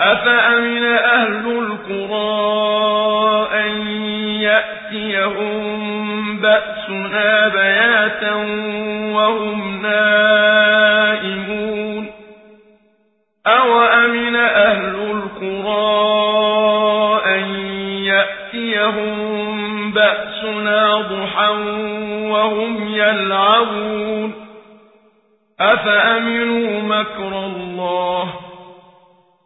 أفأمن أهل القرى أن يأتيهم بأسنا بياتا وهم نائمون؟ أو أمن أهل القرى أن يأتيهم بأسنا ضحا وهم يلعبون؟ أفأمنوا مكر الله